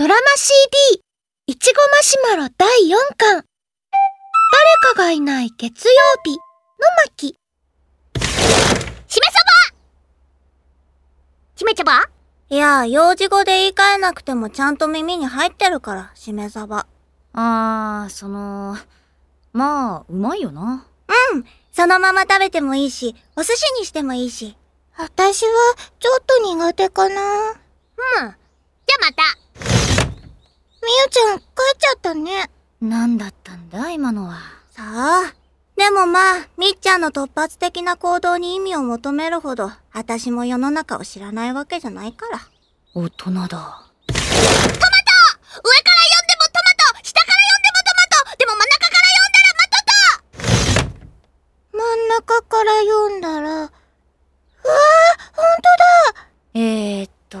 ドラマ CD いちごマシュマロ第4巻誰かがいない月曜日の巻しめそばしめちゃば？いや、幼児語で言い換えなくてもちゃんと耳に入ってるから、しめ鯖。あー、その、まあ、うまいよな。うん。そのまま食べてもいいし、お寿司にしてもいいし。私はちょっと苦手かな。うん。じゃあまた。みゆちゃん帰ったね。なんだったんだ、今のは。さあ。でもまあ、みっちゃんの突発的な行動に意味を求めるほど、私も世の中を知らないわけじゃないから。大人だ。トマト上から読んでもトマト下から読んでもトマトでも真ん中から読んだらマトト真ん中から読んだら、うわあ、ほんとだえーっと、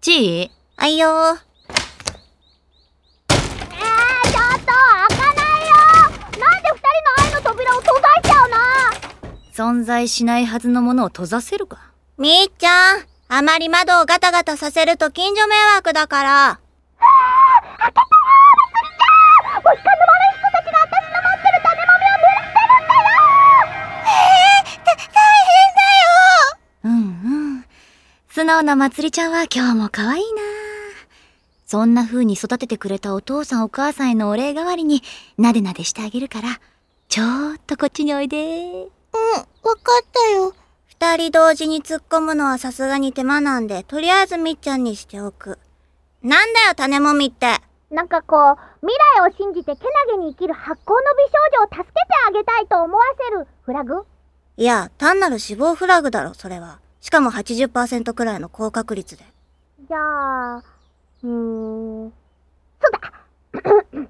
ちー？あいよー。えー、ちょっと開かないよなんで二人の愛の扉を閉ざしちゃうの？存在しないはずのものを閉ざせるか？みっちゃん、あまり窓をガタガタさせると近所迷惑だから。星数悪い人たちが私の持ってる種もみを濡らしてるんだようんうん。素直なまつりちゃんは今日も可愛いなそんな風に育ててくれたお父さんお母さんへのお礼代わりに、なでなでしてあげるから、ちょーっとこっちにおいでうん、わかったよ。二人同時に突っ込むのはさすがに手間なんで、とりあえずみっちゃんにしておく。なんだよ、種もみって。なんかこう、未来を信じてけなげに生きる発酵の美少女を助けてあげたいと思わせるフラグ？いや、単なる死亡フラグだろ、それは。しかも80%くらいの高確率で。じゃあ、うーん、そうだ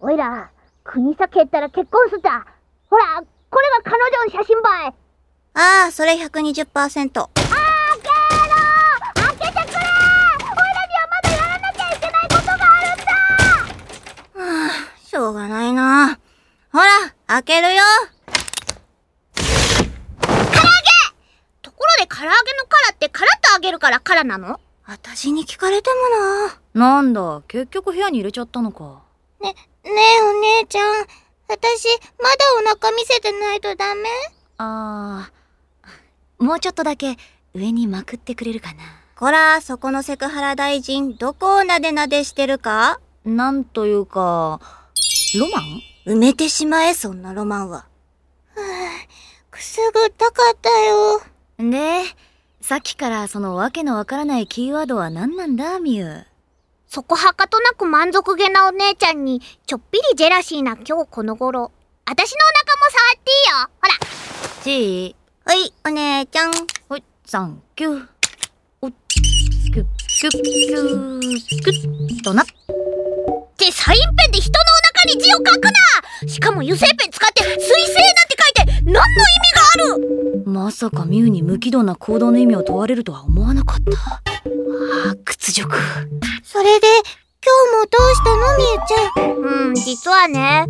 おいら、国酒ったら結婚すった。ほら、これが彼女の写真ばい。ああ、それ120%。あーけーろ開けてくれおいらにはまだやらなきゃいけないことがあるんだはあ、しょうがないな。ほら、開けるよ。ところで唐揚げの殻ってカラッと揚げるから殻なの？私に聞かれてもな。なんだ、結局部屋に入れちゃったのか。ね、ねえお姉ちゃん。私、まだお腹見せてないとダメ？あー、もうちょっとだけ上にまくってくれるかな。こら、そこのセクハラ大臣、どこをなでなでしてるか？なんというか、ロマン？埋めてしまえ、そんなロマンは。くすぐったかったよ。で、さっきからそのわけのわからないキーワードは何なんだ、ミュウ。そこはかとなく満足げなお姉ちゃんに、ちょっぴりジェラシーな今日この頃。私のお腹も触っていいよほらちはい、お姉ちゃん。ー、ほい、サンキュー。おっ、キュッキュッキュー、キュッとな。ってサインペンで人のに字を書くなしかも油性ペン使って水性なんて書いて何の意味があるまさかミュウに無軌道な行動の意味を問われるとは思わなかった。ああ、屈辱。それで、今日もどうしたの？みゆちゃん。うん、実はね。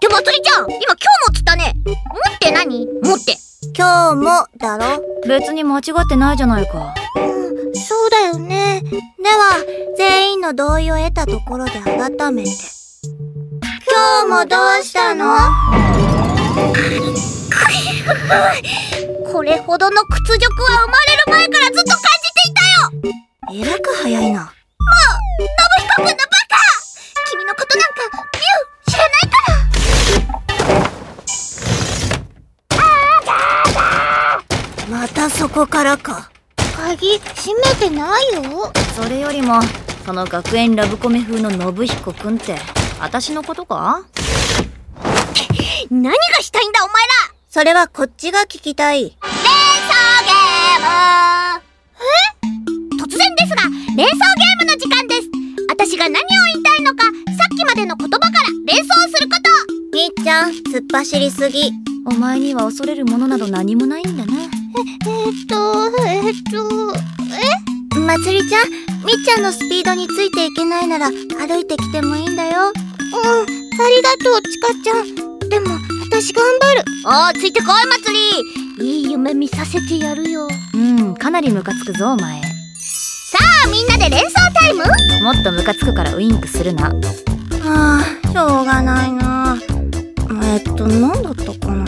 で、まつりちゃん今今日もつったねもって何？もって。今日も、だろ？別に間違ってないじゃないか。うん、そうだよね。では、全員の同意を得たところで改めて。今日もどうしたの？これほどの屈辱は生まれる前からずっと感じていたよえらく早いな。信彦くんのバカ君のことなんか、ミュウ知らないからまたそこからか。鍵、閉めてないよ。それよりも、その学園ラブコメ風の信彦くんって、私のことか？何がしたいんだお前ら？それはこっちが聞きたい。連想ゲームえ？突然ですが、連想ゲームの時間です私が何を言いたいのか、さっきまでの言葉から連想することみっちゃん、突っ走りすぎ。お前には恐れるものなど何もないんだな。えっと、えっと、まつりちゃん、みっちゃんのスピードについていけないなら歩いてきてもいいんだよ。うん、ありがとう、ちかちゃん。でも、私頑張る。おー、ついてこいまつりいい夢見させてやるようん、かなりムカつくぞ、お前。さあみんなで連想タイム？もっとムカつくからウインクするなああ、しょうがないな。えっと、なんだったかな。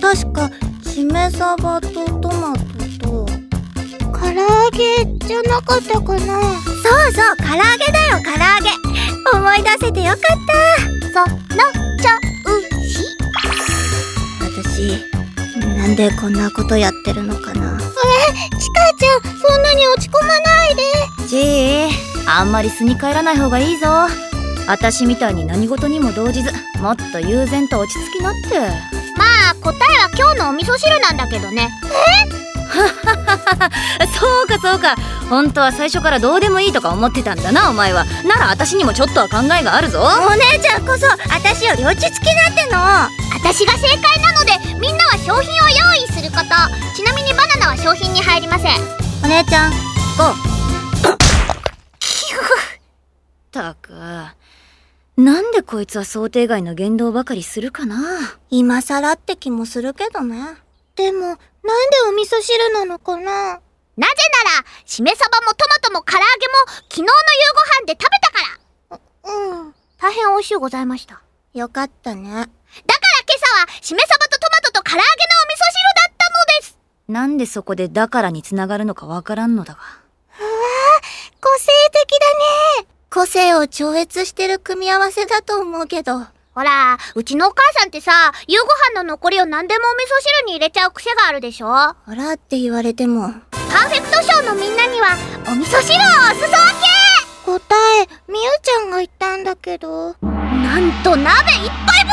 確か、しめ鯖とトマトと。唐揚げじゃなかったかなそうそう、唐揚げだよ、唐揚げ。思い出せてよかった。そのちょうし。私、なんでこんなことやってるのかな。ちかちゃんそんなに落ち込まないで。じーあんまり素に帰らない方がいいぞ。私みたいに何事にも動じずもっと悠然と落ち着きなって。まあ答えは今日のお味噌汁なんだけどね そうかそうか。本当は最初からどうでもいいとか思ってたんだなお前は。なら私にもちょっとは考えがあるぞ。お姉ちゃんこそ、私より落ち着きなっての。私が正解なのでみんなは商品を用意すること。ちなみにバナナは商品に入りません。お姉ちゃん、ゴ ったく。なんでこいつは想定外の言動ばかりするかな。今更って気もするけどね。でもなんでお味噌汁なのかななぜならしめ鯖もトマトも唐揚げも昨日の夕ご飯で食べたから。うん。大変美味しゅうございました。だからよかったね。今朝はしめ鯖とトマトと唐揚げのお味噌汁だったのです。なんでそこでだからにつながるのかわからんのだが。個性的だね。個性を超越してる組み合わせだと思うけど。ほらうちのお母さんってさ夕ご飯の残りを何でもお味噌汁に入れちゃう癖があるでしょ？パほらって言われても。ーフェクトショーのみんなにはお味噌汁をおすそ分答えみゆちゃんが言ったんだけどけなんと鍋一杯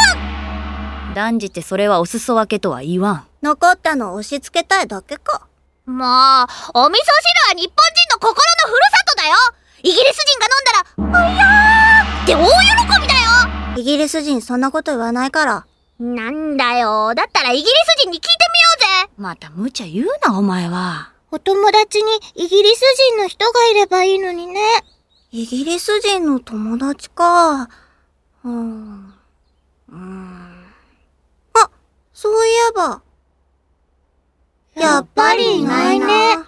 断じてそれはお裾分けとは言わん残ったのを押し付けたいだけか。分もうお味噌汁は日本人の心のふるさとだよイギリス人が飲んだら「おやー!」って大喜びだよイギリス人そんなこと言わないから。なんだよだったらイギリス人に聞いてみようぜまた無茶言うなお前はお友達にイギリス人の人がいればいいのにねイギリス人の友達か。うーん。うーん。あ、そういえば。やっぱりいないね。じゃあ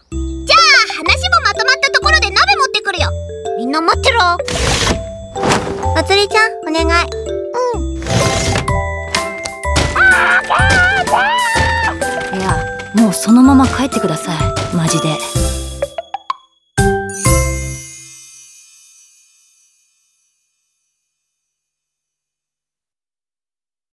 話もまとまったところで鍋持ってくるよみんな待ってろまつりちゃん、お願い。いやもうそのまま帰ってください。マジで